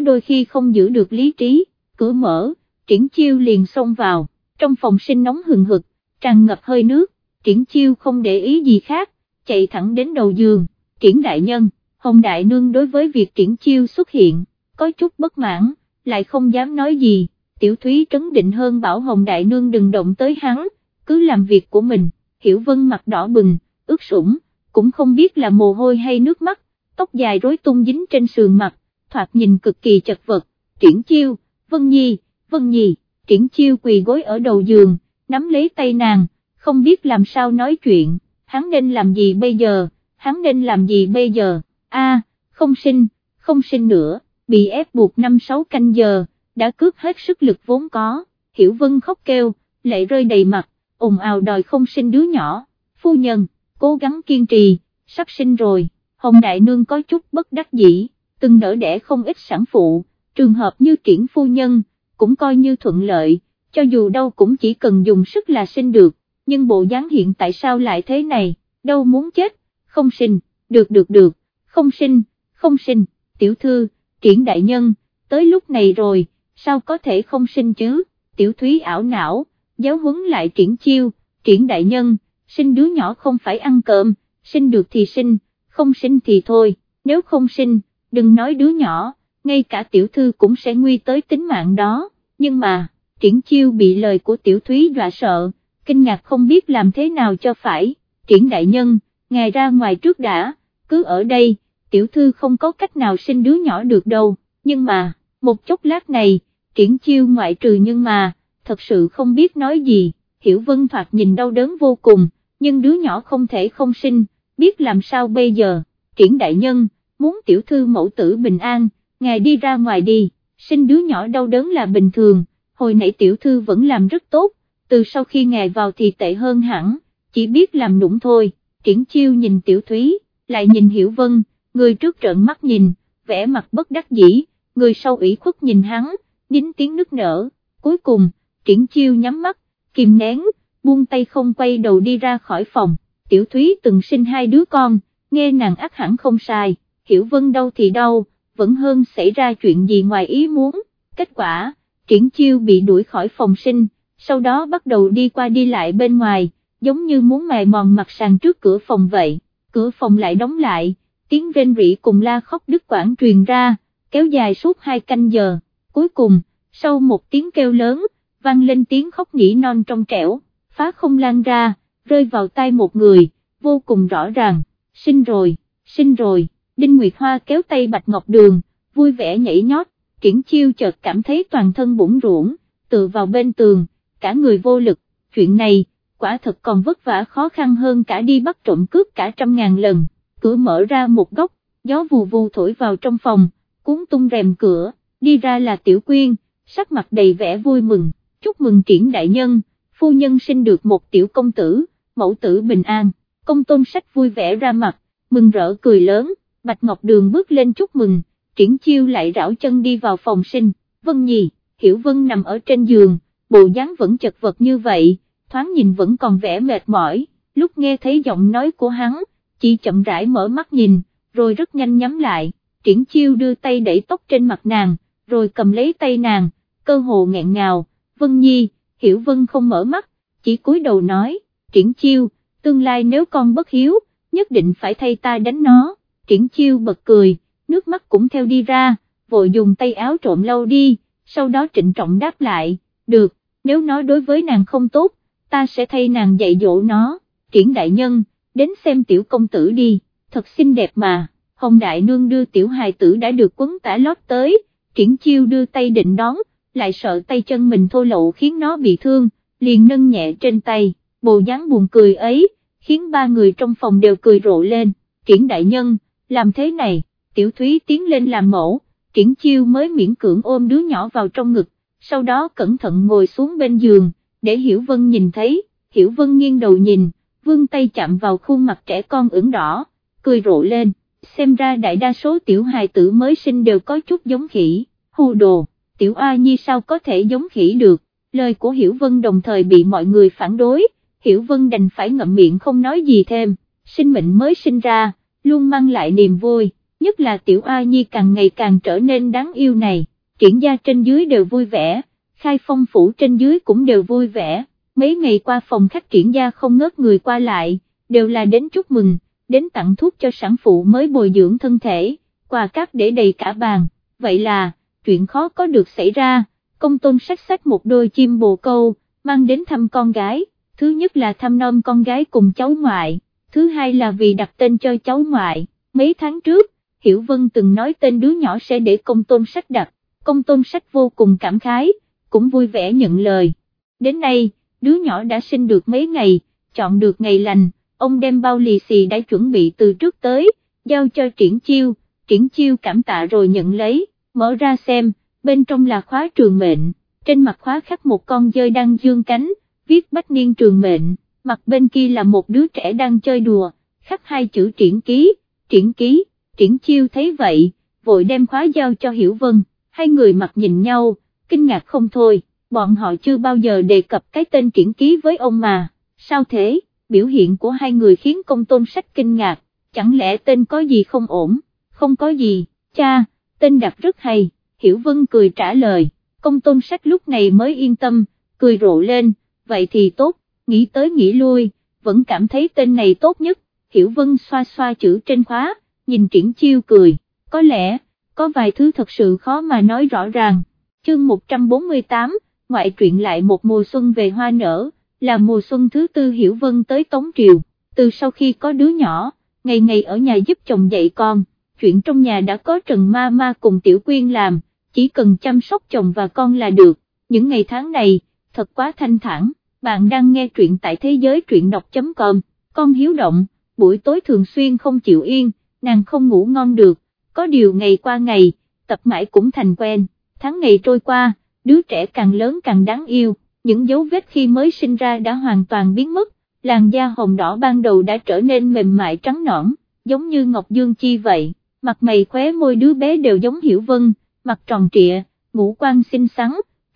A: đôi khi không giữ được lý trí, cửa mở, triển chiêu liền xông vào, trong phòng sinh nóng hừng hực, tràn ngập hơi nước, triển chiêu không để ý gì khác, chạy thẳng đến đầu giường, triển đại nhân, Hồng Đại Nương đối với việc triển chiêu xuất hiện, có chút bất mãn, lại không dám nói gì, tiểu thúy trấn định hơn bảo Hồng Đại Nương đừng động tới hắn, cứ làm việc của mình, hiểu vân mặt đỏ bừng, ướt sũng, cũng không biết là mồ hôi hay nước mắt, tóc dài rối tung dính trên sườn mặt, thoạt nhìn cực kỳ chật vật, triển chiêu, Vân Nhi, Vân Nhi, triển chiêu quỳ gối ở đầu giường, nắm lấy tay nàng, không biết làm sao nói chuyện, hắn nên làm gì bây giờ, hắn nên làm gì bây giờ, a không sinh, không sinh nữa, bị ép buộc năm sáu canh giờ, đã cướp hết sức lực vốn có, Hiểu Vân khóc kêu, lệ rơi đầy mặt, ồn ào đòi không sinh đứa nhỏ, phu nhân, cố gắng kiên trì, sắp sinh rồi, Hồng Đại Nương có chút bất đắc dĩ, từng nở đẻ không ít sản phụ, trường hợp như triển phu nhân, cũng coi như thuận lợi, cho dù đâu cũng chỉ cần dùng sức là sinh được, nhưng bộ dáng hiện tại sao lại thế này, đâu muốn chết, không sinh, được được được, không sinh, không sinh, tiểu thư, triển đại nhân, tới lúc này rồi, sao có thể không sinh chứ, tiểu thúy ảo não, giáo huấn lại triển chiêu, triển đại nhân, sinh đứa nhỏ không phải ăn cơm, sinh được thì sinh, không sinh thì thôi, nếu không sinh, đừng nói đứa nhỏ, ngay cả tiểu thư cũng sẽ nguy tới tính mạng đó, nhưng mà, triển chiêu bị lời của tiểu thúy dọa sợ, kinh ngạc không biết làm thế nào cho phải, triển đại nhân, ngài ra ngoài trước đã, cứ ở đây, tiểu thư không có cách nào sinh đứa nhỏ được đâu, nhưng mà, một chốc lát này, triển chiêu ngoại trừ nhưng mà, thật sự không biết nói gì, hiểu vân thoạt nhìn đau đớn vô cùng, nhưng đứa nhỏ không thể không sinh, biết làm sao bây giờ, triển đại nhân, muốn tiểu thư mẫu tử bình an, ngài đi ra ngoài đi, sinh đứa nhỏ đau đớn là bình thường, hồi nãy tiểu thư vẫn làm rất tốt, từ sau khi ngài vào thì tệ hơn hẳn, chỉ biết làm nũng thôi, triển chiêu nhìn tiểu thúy, lại nhìn hiểu vân, người trước trợn mắt nhìn, vẻ mặt bất đắc dĩ, người sau ủy khuất nhìn hắn, nín tiếng nức nở, cuối cùng, triển chiêu nhắm mắt, kìm nén, buông tay không quay đầu đi ra khỏi phòng, tiểu thúy từng sinh hai đứa con, nghe nàng ác hẳn không sai, hiểu vân đâu thì đâu, vẫn hơn xảy ra chuyện gì ngoài ý muốn, kết quả, triển chiêu bị đuổi khỏi phòng sinh, sau đó bắt đầu đi qua đi lại bên ngoài, giống như muốn mài mòn mặt sàn trước cửa phòng vậy, cửa phòng lại đóng lại, tiếng rên rỉ cùng la khóc đứt quãng truyền ra, kéo dài suốt hai canh giờ, cuối cùng, sau một tiếng kêu lớn, vang lên tiếng khóc nhĩ non trong trẻo, phá không lan ra, rơi vào tay một người, vô cùng rõ ràng, sinh rồi, sinh rồi, Đinh Nguyệt Hoa kéo tay Bạch Ngọc Đường, vui vẻ nhảy nhót, triển chiêu chợt cảm thấy toàn thân bủng ruộng, tự vào bên tường, cả người vô lực, chuyện này, quả thật còn vất vả khó khăn hơn cả đi bắt trộm cướp cả trăm ngàn lần, cửa mở ra một góc, gió vù vù thổi vào trong phòng, cuốn tung rèm cửa, đi ra là Tiểu Quyên, sắc mặt đầy vẻ vui mừng, chúc mừng triển đại nhân, phu nhân sinh được một tiểu công tử, mẫu tử bình an, công tôn sách vui vẻ ra mặt, mừng rỡ cười lớn, Bạch Ngọc Đường bước lên chúc mừng, triển chiêu lại rảo chân đi vào phòng sinh, Vân Nhi, Hiểu Vân nằm ở trên giường, bộ dáng vẫn chật vật như vậy, thoáng nhìn vẫn còn vẻ mệt mỏi, lúc nghe thấy giọng nói của hắn, chỉ chậm rãi mở mắt nhìn, rồi rất nhanh nhắm lại, triển chiêu đưa tay đẩy tóc trên mặt nàng, rồi cầm lấy tay nàng, cơ hồ nghẹn ngào, Vân Nhi, Hiểu Vân không mở mắt, chỉ cúi đầu nói, triển chiêu, tương lai nếu con bất hiếu, nhất định phải thay ta đánh nó, triển chiêu bật cười, nước mắt cũng theo đi ra, vội dùng tay áo trộm lâu đi, sau đó trịnh trọng đáp lại, được, nếu nó đối với nàng không tốt, ta sẽ thay nàng dạy dỗ nó, triển đại nhân, đến xem tiểu công tử đi, thật xinh đẹp mà, hồng đại nương đưa tiểu hài tử đã được quấn tả lót tới, triển chiêu đưa tay định đón, lại sợ tay chân mình thô lậu khiến nó bị thương, liền nâng nhẹ trên tay, bộ dáng buồn cười ấy, khiến ba người trong phòng đều cười rộ lên, triển đại nhân, làm thế này, tiểu thúy tiến lên làm mẫu, triển chiêu mới miễn cưỡng ôm đứa nhỏ vào trong ngực, sau đó cẩn thận ngồi xuống bên giường, để Hiểu Vân nhìn thấy, Hiểu Vân nghiêng đầu nhìn, vương tay chạm vào khuôn mặt trẻ con ửng đỏ, cười rộ lên, xem ra đại đa số tiểu hài tử mới sinh đều có chút giống khỉ, hù đồ, tiểu A Nhi sao có thể giống khỉ được, lời của Hiểu Vân đồng thời bị mọi người phản đối, Hiểu Vân đành phải ngậm miệng không nói gì thêm, sinh mệnh mới sinh ra, luôn mang lại niềm vui, nhất là tiểu A Nhi càng ngày càng trở nên đáng yêu này, triển gia trên dưới đều vui vẻ, khai phong phủ trên dưới cũng đều vui vẻ, mấy ngày qua phòng khách triển gia không ngớt người qua lại, đều là đến chúc mừng, đến tặng thuốc cho sản phụ mới bồi dưỡng thân thể, quà cáp để đầy cả bàn, vậy là, chuyện khó có được xảy ra, công tôn sách sách một đôi chim bồ câu, mang đến thăm con gái, thứ nhất là thăm nom con gái cùng cháu ngoại, thứ hai là vì đặt tên cho cháu ngoại, mấy tháng trước, Hiểu Vân từng nói tên đứa nhỏ sẽ để công tôn sách đặt, công tôn sách vô cùng cảm khái, cũng vui vẻ nhận lời. Đến nay, đứa nhỏ đã sinh được mấy ngày, chọn được ngày lành, ông đem bao lì xì đã chuẩn bị từ trước tới, giao cho triển chiêu, triển chiêu cảm tạ rồi nhận lấy, mở ra xem, bên trong là khóa trường mệnh, trên mặt khóa khắc một con dơi đang dương cánh, viết bách niên trường mệnh, mặt bên kia là một đứa trẻ đang chơi đùa, khắc hai chữ triển ký, triển ký, triển chiêu thấy vậy, vội đem khóa giao cho Hiểu Vân, hai người mặt nhìn nhau, kinh ngạc không thôi, bọn họ chưa bao giờ đề cập cái tên triển ký với ông mà, sao thế, biểu hiện của hai người khiến công tôn sách kinh ngạc, chẳng lẽ tên có gì không ổn, không có gì, cha, tên đặt rất hay, Hiểu Vân cười trả lời, công tôn sách lúc này mới yên tâm, cười rộ lên, vậy thì tốt, nghĩ tới nghĩ lui, vẫn cảm thấy tên này tốt nhất, Hiểu Vân xoa xoa chữ trên khóa, nhìn triển chiêu cười, có lẽ, có vài thứ thật sự khó mà nói rõ ràng, chương 148, ngoại truyện lại một mùa xuân về hoa nở, là mùa xuân thứ tư Hiểu Vân tới Tống Triều, từ sau khi có đứa nhỏ, ngày ngày ở nhà giúp chồng dạy con, chuyện trong nhà đã có Trần Ma Ma cùng Tiểu Quyên làm, chỉ cần chăm sóc chồng và con là được, những ngày tháng này, thật quá thanh thản, bạn đang nghe truyện tại thế giới truyện đọc.com, con hiếu động, buổi tối thường xuyên không chịu yên, nàng không ngủ ngon được, có điều ngày qua ngày, tập mãi cũng thành quen, tháng ngày trôi qua, đứa trẻ càng lớn càng đáng yêu, những dấu vết khi mới sinh ra đã hoàn toàn biến mất, làn da hồng đỏ ban đầu đã trở nên mềm mại trắng nõn, giống như Ngọc Dương Chi vậy, mặt mày khóe môi đứa bé đều giống Hiểu Vân, mặt tròn trịa, ngũ quan xinh xắn,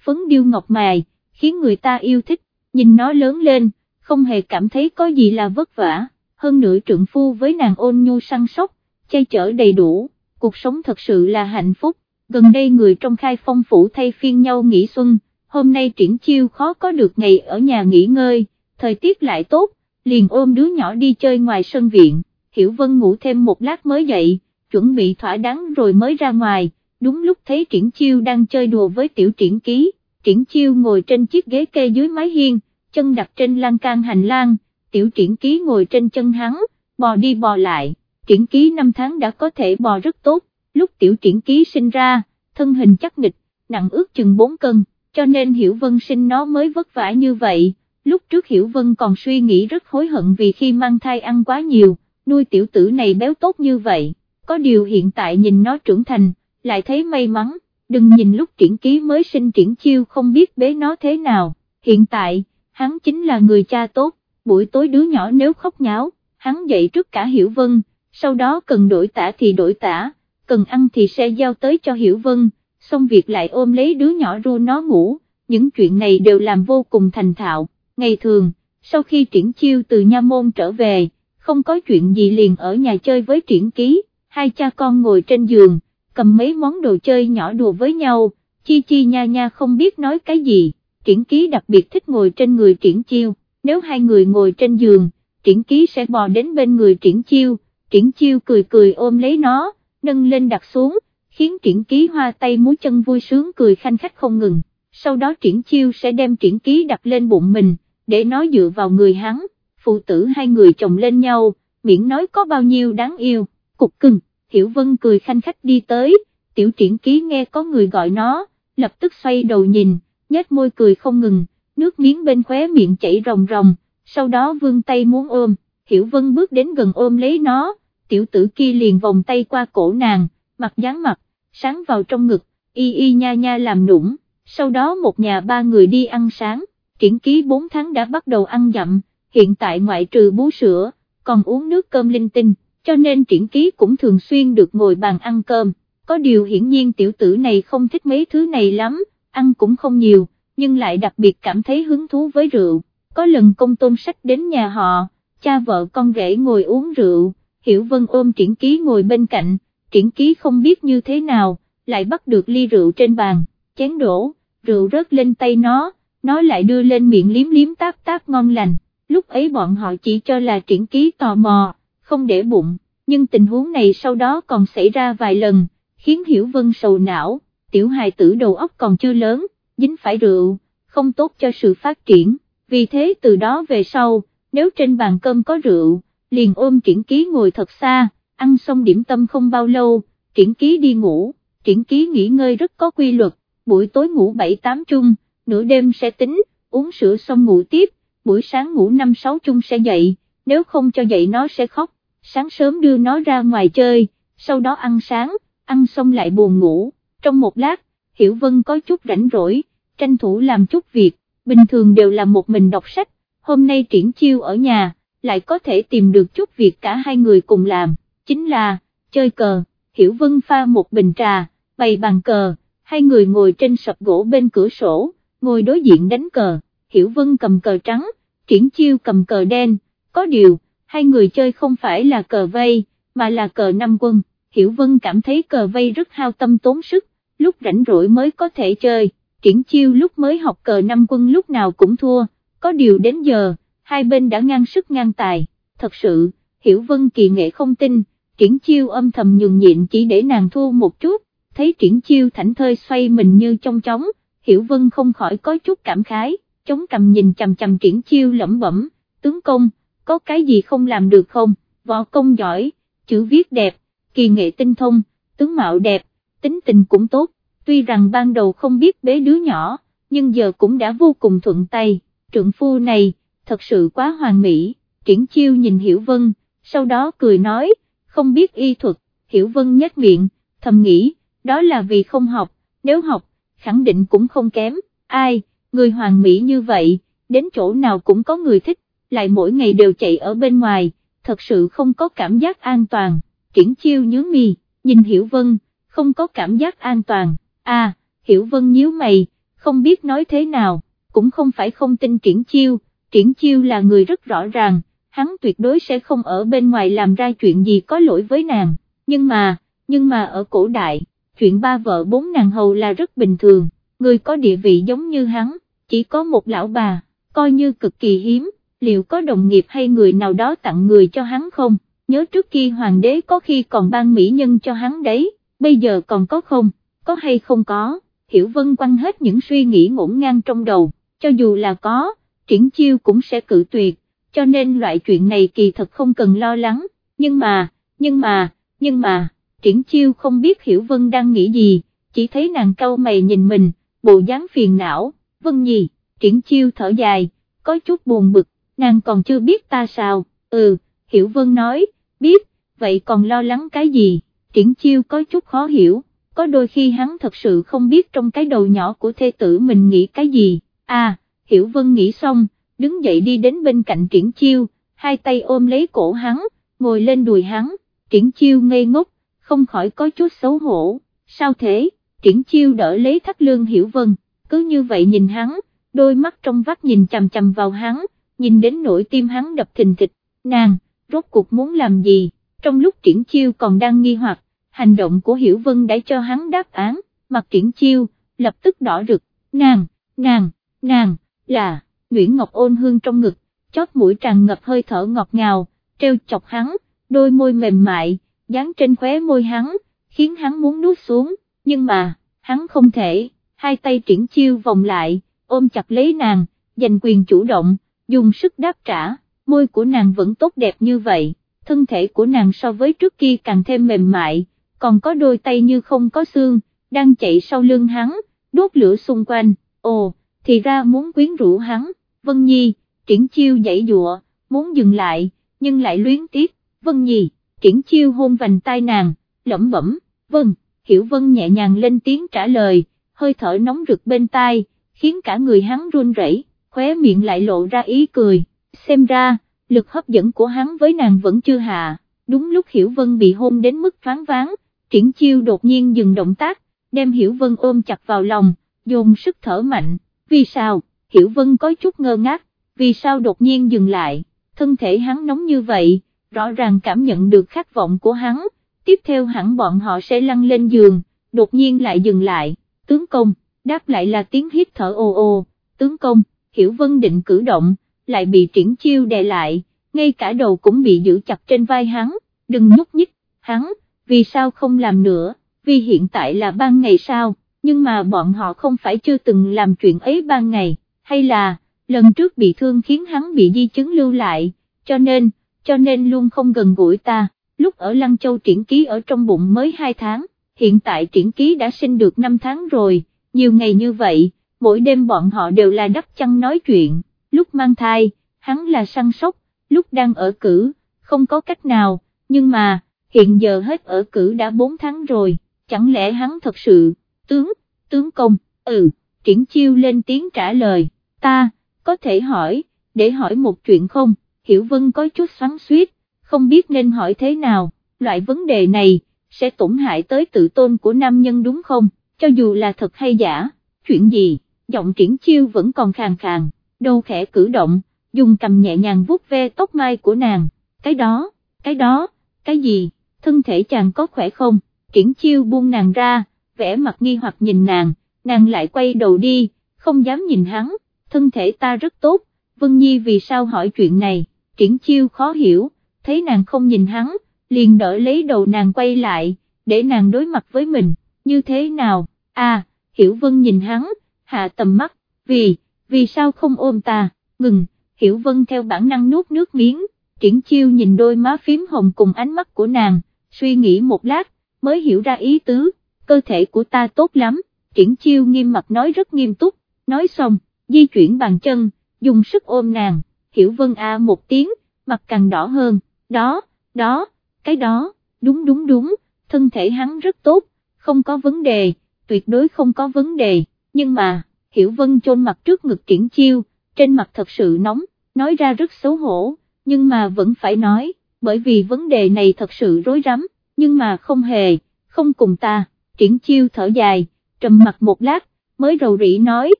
A: phấn điêu ngọc mài, khiến người ta yêu thích, nhìn nó lớn lên, không hề cảm thấy có gì là vất vả, hơn nữa trượng phu với nàng ôn nhu săn sóc, chay chở đầy đủ, cuộc sống thật sự là hạnh phúc, gần đây người trong khai phong phủ thay phiên nhau nghỉ xuân, hôm nay triển chiêu khó có được ngày ở nhà nghỉ ngơi, thời tiết lại tốt, liền ôm đứa nhỏ đi chơi ngoài sân viện, Hiểu Vân ngủ thêm một lát mới dậy, chuẩn bị thỏa đáng rồi mới ra ngoài, đúng lúc thấy triển chiêu đang chơi đùa với tiểu triển ký, triển chiêu ngồi trên chiếc ghế kê dưới mái hiên, chân đặt trên lan can hành lang, tiểu triển ký ngồi trên chân hắn, bò đi bò lại, triển ký năm tháng đã có thể bò rất tốt, lúc tiểu triển ký sinh ra, thân hình chắc nịch, nặng ước chừng 4 cân, cho nên Hiểu Vân sinh nó mới vất vả như vậy, lúc trước Hiểu Vân còn suy nghĩ rất hối hận vì khi mang thai ăn quá nhiều, nuôi tiểu tử này béo tốt như vậy, có điều hiện tại nhìn nó trưởng thành, lại thấy may mắn, đừng nhìn lúc triển ký mới sinh triển chiêu không biết bế nó thế nào, hiện tại, hắn chính là người cha tốt, buổi tối đứa nhỏ nếu khóc nháo, hắn dậy trước cả Hiểu Vân, sau đó cần đổi tả thì đổi tả, cần ăn thì sẽ giao tới cho Hiểu Vân, xong việc lại ôm lấy đứa nhỏ ru nó ngủ, những chuyện này đều làm vô cùng thành thạo, ngày thường, sau khi triển chiêu từ nha môn trở về, không có chuyện gì liền ở nhà chơi với triển ký, hai cha con ngồi trên giường, cầm mấy món đồ chơi nhỏ đùa với nhau, chi chi nha nha không biết nói cái gì, triển ký đặc biệt thích ngồi trên người triển chiêu, nếu hai người ngồi trên giường, triển ký sẽ bò đến bên người triển chiêu, triển chiêu cười cười ôm lấy nó, nâng lên đặt xuống, khiến triển ký hoa tay múa chân vui sướng cười khanh khách không ngừng, sau đó triển chiêu sẽ đem triển ký đặt lên bụng mình, để nó dựa vào người hắn, phụ tử hai người chồng lên nhau, miệng nói có bao nhiêu đáng yêu, cục cưng, Hiểu Vân cười khanh khách đi tới, tiểu triển ký nghe có người gọi nó, lập tức xoay đầu nhìn, nhếch môi cười không ngừng, nước miếng bên khóe miệng chảy ròng ròng, sau đó vương tay muốn ôm, Hiểu Vân bước đến gần ôm lấy nó, tiểu tử kia liền vòng tay qua cổ nàng, mặt dán mặt, sáng vào trong ngực, y y nha nha làm nũng, sau đó một nhà ba người đi ăn sáng, triển ký 4 tháng đã bắt đầu ăn dặm, hiện tại ngoại trừ bú sữa, còn uống nước cơm linh tinh, cho nên triển ký cũng thường xuyên được ngồi bàn ăn cơm, có điều hiển nhiên tiểu tử này không thích mấy thứ này lắm, ăn cũng không nhiều, nhưng lại đặc biệt cảm thấy hứng thú với rượu, có lần công tôn sách đến nhà họ, cha vợ con rể ngồi uống rượu, Hiểu Vân ôm triển ký ngồi bên cạnh, triển ký không biết như thế nào, lại bắt được ly rượu trên bàn, chén đổ, rượu rớt lên tay nó, nó lại đưa lên miệng liếm liếm táp táp ngon lành, lúc ấy bọn họ chỉ cho là triển ký tò mò, không để bụng, nhưng tình huống này sau đó còn xảy ra vài lần, khiến Hiểu Vân sầu não, tiểu hài tử đầu óc còn chưa lớn, dính phải rượu, không tốt cho sự phát triển, vì thế từ đó về sau, nếu trên bàn cơm có rượu, liền ôm triển ký ngồi thật xa, ăn xong điểm tâm không bao lâu, triển ký đi ngủ, triển ký nghỉ ngơi rất có quy luật, buổi tối ngủ 7-8 chung, nửa đêm sẽ tính, uống sữa xong ngủ tiếp, buổi sáng ngủ 5-6 chung sẽ dậy, nếu không cho dậy nó sẽ khóc, sáng sớm đưa nó ra ngoài chơi, sau đó ăn sáng, ăn xong lại buồn ngủ, trong một lát, Hiểu Vân có chút rảnh rỗi, tranh thủ làm chút việc, bình thường đều là một mình đọc sách, hôm nay triển chiêu ở nhà, lại có thể tìm được chút việc cả hai người cùng làm, chính là, chơi cờ, Hiểu Vân pha một bình trà, bày bàn cờ, hai người ngồi trên sập gỗ bên cửa sổ, ngồi đối diện đánh cờ, Hiểu Vân cầm cờ trắng, triển chiêu cầm cờ đen, có điều, hai người chơi không phải là cờ vây, mà là cờ năm quân, Hiểu Vân cảm thấy cờ vây rất hao tâm tốn sức, lúc rảnh rỗi mới có thể chơi, triển chiêu lúc mới học cờ năm quân lúc nào cũng thua, có điều đến giờ, hai bên đã ngang sức ngang tài, thật sự, Hiểu Vân kỳ nghệ không tin, triển chiêu âm thầm nhường nhịn chỉ để nàng thua một chút, thấy triển chiêu thảnh thơi xoay mình như trong chóng, Hiểu Vân không khỏi có chút cảm khái, chống cầm nhìn chầm chầm triển chiêu lẩm bẩm, tướng công, có cái gì không làm được không, võ công giỏi, chữ viết đẹp, kỳ nghệ tinh thông, tướng mạo đẹp, tính tình cũng tốt, tuy rằng ban đầu không biết bế đứa nhỏ, nhưng giờ cũng đã vô cùng thuận tay, trượng phu này, thật sự quá hoàn mỹ, triển chiêu nhìn Hiểu Vân, sau đó cười nói, không biết y thuật, Hiểu Vân nhếch miệng, thầm nghĩ, đó là vì không học, nếu học, khẳng định cũng không kém, ai, người hoàn mỹ như vậy, đến chỗ nào cũng có người thích, lại mỗi ngày đều chạy ở bên ngoài, thật sự không có cảm giác an toàn, triển chiêu nhớ mi, nhìn Hiểu Vân, không có cảm giác an toàn, à, Hiểu Vân nhíu mày, không biết nói thế nào, cũng không phải không tin triển chiêu, triển chiêu là người rất rõ ràng, hắn tuyệt đối sẽ không ở bên ngoài làm ra chuyện gì có lỗi với nàng, nhưng mà, nhưng mà ở cổ đại, chuyện ba vợ bốn nàng hầu là rất bình thường, người có địa vị giống như hắn, chỉ có một lão bà, coi như cực kỳ hiếm, liệu có đồng nghiệp hay người nào đó tặng người cho hắn không, nhớ trước khi hoàng đế có khi còn ban mỹ nhân cho hắn đấy, bây giờ còn có không, có hay không có, Hiểu Vân quăng hết những suy nghĩ ngổn ngang trong đầu, cho dù là có, triển chiêu cũng sẽ cự tuyệt, cho nên loại chuyện này kỳ thật không cần lo lắng, nhưng mà, nhưng mà, nhưng mà, triển chiêu không biết Hiểu Vân đang nghĩ gì, chỉ thấy nàng cau mày nhìn mình, bộ dáng phiền não, Vân nhì, triển chiêu thở dài, có chút buồn bực, nàng còn chưa biết ta sao, ừ, Hiểu Vân nói, biết, vậy còn lo lắng cái gì, triển chiêu có chút khó hiểu, có đôi khi hắn thật sự không biết trong cái đầu nhỏ của thê tử mình nghĩ cái gì, à, Hiểu Vân nghĩ xong, đứng dậy đi đến bên cạnh triển chiêu, hai tay ôm lấy cổ hắn, ngồi lên đùi hắn, triển chiêu ngây ngốc, không khỏi có chút xấu hổ, sao thế, triển chiêu đỡ lấy thắt lương Hiểu Vân, cứ như vậy nhìn hắn, đôi mắt trong vắt nhìn chằm chằm vào hắn, nhìn đến nỗi tim hắn đập thình thịch, nàng, rốt cuộc muốn làm gì, trong lúc triển chiêu còn đang nghi hoặc, hành động của Hiểu Vân đã cho hắn đáp án, mặt triển chiêu, lập tức đỏ rực, nàng, nàng, nàng, là, Nguyễn Ngọc ôn hương trong ngực, chót mũi tràn ngập hơi thở ngọt ngào, treo chọc hắn, đôi môi mềm mại, dán trên khóe môi hắn, khiến hắn muốn nuốt xuống, nhưng mà, hắn không thể, hai tay triển chiêu vòng lại, ôm chặt lấy nàng, giành quyền chủ động, dùng sức đáp trả, môi của nàng vẫn tốt đẹp như vậy, thân thể của nàng so với trước kia càng thêm mềm mại, còn có đôi tay như không có xương, đang chạy sau lưng hắn, đốt lửa xung quanh, ồ, thì ra muốn quyến rũ hắn, Vân Nhi, triển chiêu dãy dụa, muốn dừng lại, nhưng lại luyến tiếc, Vân Nhi, triển chiêu hôn vành tai nàng, lẩm bẩm, vâng, Hiểu Vân nhẹ nhàng lên tiếng trả lời, hơi thở nóng rực bên tai, khiến cả người hắn run rẩy, khóe miệng lại lộ ra ý cười, xem ra, lực hấp dẫn của hắn với nàng vẫn chưa hạ, đúng lúc Hiểu Vân bị hôn đến mức thoáng váng, triển chiêu đột nhiên dừng động tác, đem Hiểu Vân ôm chặt vào lòng, dồn sức thở mạnh, vì sao, Hiểu Vân có chút ngơ ngác, vì sao đột nhiên dừng lại, thân thể hắn nóng như vậy, rõ ràng cảm nhận được khát vọng của hắn, tiếp theo hẳn bọn họ sẽ lăn lên giường, đột nhiên lại dừng lại, tướng công, đáp lại là tiếng hít thở ồ ồ, tướng công, Hiểu Vân định cử động, lại bị triển chiêu đè lại, ngay cả đầu cũng bị giữ chặt trên vai hắn, đừng nhúc nhích, hắn, vì sao không làm nữa, vì hiện tại là ban ngày sao, nhưng mà bọn họ không phải chưa từng làm chuyện ấy ban ngày, hay là, lần trước bị thương khiến hắn bị di chứng lưu lại, cho nên, cho nên luôn không gần gũi ta, lúc ở Lăng Châu triển ký ở trong bụng mới 2 tháng, hiện tại triển ký đã sinh được 5 tháng rồi, nhiều ngày như vậy, mỗi đêm bọn họ đều là đắp chăn nói chuyện, lúc mang thai, hắn là săn sóc, lúc đang ở cử, không có cách nào, nhưng mà, hiện giờ hết ở cử đã 4 tháng rồi, chẳng lẽ hắn thật sự, tướng, tướng công, ừ, triển chiêu lên tiếng trả lời, ta, có thể hỏi, để hỏi một chuyện không, Hiểu Vân có chút xoắn suýt, không biết nên hỏi thế nào, loại vấn đề này, sẽ tổn hại tới tự tôn của nam nhân đúng không, cho dù là thật hay giả, chuyện gì, giọng triển chiêu vẫn còn khàn khàn, đầu khẽ cử động, dùng cầm nhẹ nhàng vuốt ve tóc mai của nàng, cái đó, cái đó, cái gì, thân thể chàng có khỏe không, triển chiêu buông nàng ra, vẻ mặt nghi hoặc nhìn nàng, nàng lại quay đầu đi, không dám nhìn hắn, thân thể ta rất tốt, Vân Nhi vì sao hỏi chuyện này, triển chiêu khó hiểu, thấy nàng không nhìn hắn, liền đỡ lấy đầu nàng quay lại, để nàng đối mặt với mình, như thế nào, à, Hiểu Vân nhìn hắn, hạ tầm mắt, vì, vì sao không ôm ta, ngừng, Hiểu Vân theo bản năng nuốt nước miếng, triển chiêu nhìn đôi má phím hồng cùng ánh mắt của nàng, suy nghĩ một lát, mới hiểu ra ý tứ, cơ thể của ta tốt lắm, triển chiêu nghiêm mặt nói rất nghiêm túc, nói xong, di chuyển bàn chân, dùng sức ôm nàng, Hiểu Vân A một tiếng, mặt càng đỏ hơn, đó, đó, cái đó, đúng đúng đúng, thân thể hắn rất tốt, không có vấn đề, tuyệt đối không có vấn đề, nhưng mà, Hiểu Vân chôn mặt trước ngực triển chiêu, trên mặt thật sự nóng, nói ra rất xấu hổ, nhưng mà vẫn phải nói, bởi vì vấn đề này thật sự rối rắm, nhưng mà không hề, không cùng ta, triển chiêu thở dài, trầm mặt một lát, mới rầu rĩ nói,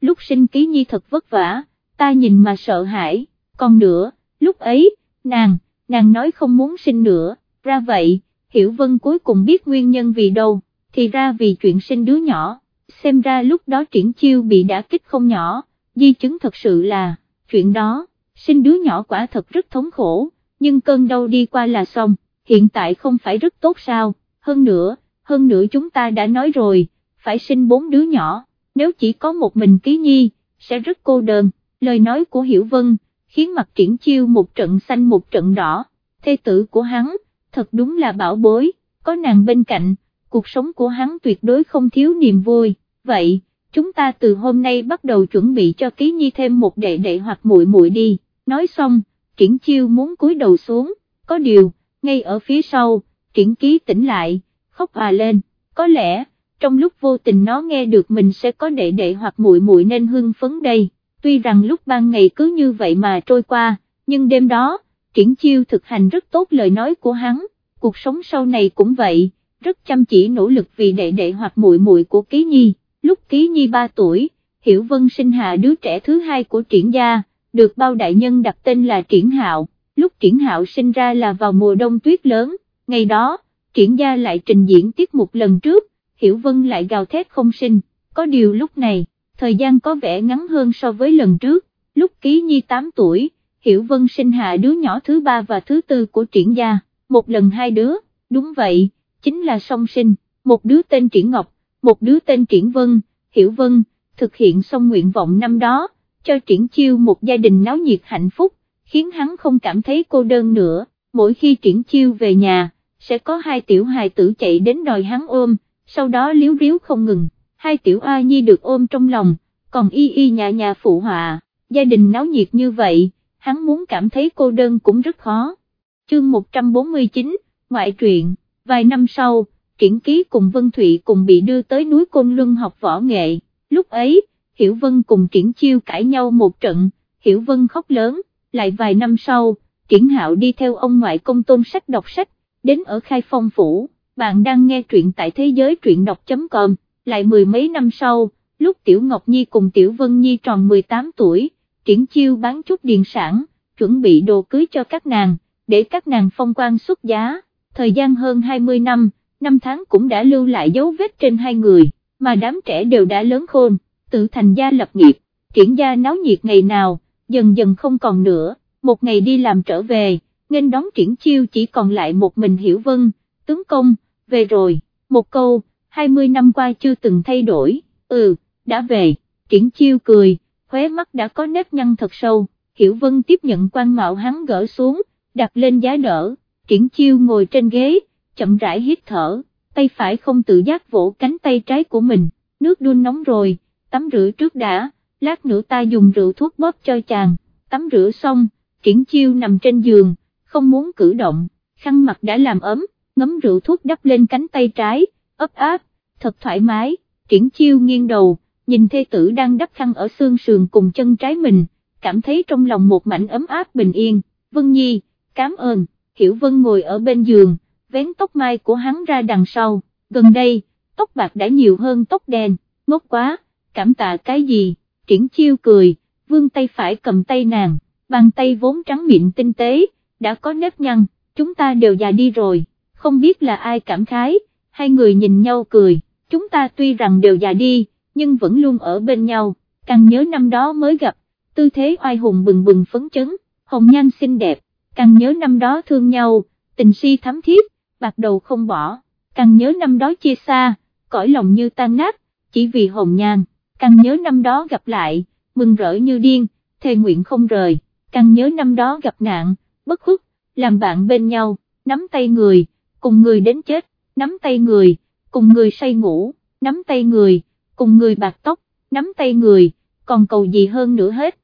A: lúc sinh ký nhi thật vất vả, ta nhìn mà sợ hãi, còn nữa, lúc ấy, nàng, nàng nói không muốn sinh nữa, ra vậy, Hiểu Vân cuối cùng biết nguyên nhân vì đâu, thì ra vì chuyện sinh đứa nhỏ, xem ra lúc đó triển chiêu bị đã kích không nhỏ, di chứng thật sự là, chuyện đó, sinh đứa nhỏ quả thật rất thống khổ, nhưng cơn đau đi qua là xong, hiện tại không phải rất tốt sao, hơn nữa, hơn nữa chúng ta đã nói rồi, phải sinh bốn đứa nhỏ, nếu chỉ có một mình ký nhi, sẽ rất cô đơn, lời nói của Hiểu Vân, khiến mặt triển chiêu một trận xanh một trận đỏ, thê tử của hắn, thật đúng là bảo bối, có nàng bên cạnh, cuộc sống của hắn tuyệt đối không thiếu niềm vui, vậy, chúng ta từ hôm nay bắt đầu chuẩn bị cho ký nhi thêm một đệ đệ hoặc muội muội đi, nói xong, triển chiêu muốn cúi đầu xuống, có điều, ngay ở phía sau, triển ký tỉnh lại, khóc à lên, có lẽ, trong lúc vô tình nó nghe được mình sẽ có đệ đệ hoặc muội muội nên hưng phấn đây, tuy rằng lúc ban ngày cứ như vậy mà trôi qua, nhưng đêm đó, triển chiêu thực hành rất tốt lời nói của hắn, cuộc sống sau này cũng vậy, rất chăm chỉ nỗ lực vì đệ đệ hoặc muội muội của Ký Nhi, lúc Ký Nhi 3 tuổi, Hiểu Vân sinh hạ đứa trẻ thứ hai của triển gia, được bao đại nhân đặt tên là triển hạo, lúc triển hạo sinh ra là vào mùa đông tuyết lớn, ngày đó, triển gia lại trình diễn tiết mục lần trước, Hiểu Vân lại gào thét không sinh, có điều lúc này, thời gian có vẻ ngắn hơn so với lần trước, lúc ký nhi 8 tuổi, Hiểu Vân sinh hạ đứa nhỏ thứ ba và thứ tư của triển gia, một lần hai đứa, đúng vậy, chính là song sinh, một đứa tên Triển Ngọc, một đứa tên Triển Vân, Hiểu Vân, thực hiện xong nguyện vọng năm đó, cho Triển Chiêu một gia đình náo nhiệt hạnh phúc, khiến hắn không cảm thấy cô đơn nữa, mỗi khi Triển Chiêu về nhà, sẽ có hai tiểu hài tử chạy đến đòi hắn ôm, sau đó liếu riếu không ngừng, hai tiểu A Nhi được ôm trong lòng, còn y y nhà nhà phụ họa, gia đình náo nhiệt như vậy, hắn muốn cảm thấy cô đơn cũng rất khó. Chương 149, Ngoại truyện, vài năm sau, triển ký cùng Vân Thụy cùng bị đưa tới núi Côn Luân học võ nghệ, lúc ấy, Hiểu Vân cùng triển chiêu cãi nhau một trận, Hiểu Vân khóc lớn, lại vài năm sau, triển hạo đi theo ông ngoại công tôn sách đọc sách, đến ở khai phong phủ, bạn đang nghe truyện tại thế giới truyện đọc.com, lại mười mấy năm sau, lúc Tiểu Ngọc Nhi cùng Tiểu Vân Nhi tròn 18 tuổi, triển chiêu bán chút điền sản, chuẩn bị đồ cưới cho các nàng, để các nàng phong quan xuất giá, thời gian hơn 20 năm, năm tháng cũng đã lưu lại dấu vết trên hai người, mà đám trẻ đều đã lớn khôn, tự thành gia lập nghiệp, triển gia náo nhiệt ngày nào, dần dần không còn nữa, một ngày đi làm trở về, nên đón triển chiêu chỉ còn lại một mình hiểu vân, tướng công, về rồi, một câu, 20 năm qua chưa từng thay đổi, ừ, đã về, triển chiêu cười, khóe mắt đã có nếp nhăn thật sâu, hiểu vân tiếp nhận quan mạo hắn gỡ xuống, đặt lên giá đỡ, triển chiêu ngồi trên ghế, chậm rãi hít thở, tay phải không tự giác vỗ cánh tay trái của mình, nước đun nóng rồi, tắm rửa trước đã, lát nữa ta dùng rượu thuốc bóp cho chàng, tắm rửa xong, triển chiêu nằm trên giường, không muốn cử động, khăn mặt đã làm ấm, ngấm rượu thuốc đắp lên cánh tay trái, ấp áp, thật thoải mái, triển chiêu nghiêng đầu, nhìn thê tử đang đắp khăn ở xương sườn cùng chân trái mình, cảm thấy trong lòng một mảnh ấm áp bình yên, Vân Nhi, cảm ơn, Hiểu Vân ngồi ở bên giường, vén tóc mai của hắn ra đằng sau, gần đây, tóc bạc đã nhiều hơn tóc đen, ngốc quá, cảm tạ cái gì, triển chiêu cười, vương tay phải cầm tay nàng, bàn tay vốn trắng mịn tinh tế, đã có nếp nhăn, chúng ta đều già đi rồi, không biết là ai cảm khái, hai người nhìn nhau cười, chúng ta tuy rằng đều già đi, nhưng vẫn luôn ở bên nhau, càng nhớ năm đó mới gặp, tư thế oai hùng bừng bừng phấn chấn, hồng nhan xinh đẹp, càng nhớ năm đó thương nhau, tình si thắm thiết, bạc đầu không bỏ, càng nhớ năm đó chia xa, cõi lòng như tan nát, chỉ vì hồng nhan, càng nhớ năm đó gặp lại, mừng rỡ như điên, thề nguyện không rời, càng nhớ năm đó gặp nạn, bất khuất, làm bạn bên nhau, nắm tay người, cùng người đến chết, nắm tay người, cùng người say ngủ, nắm tay người, cùng người bạc tóc, nắm tay người, còn cầu gì hơn nữa hết.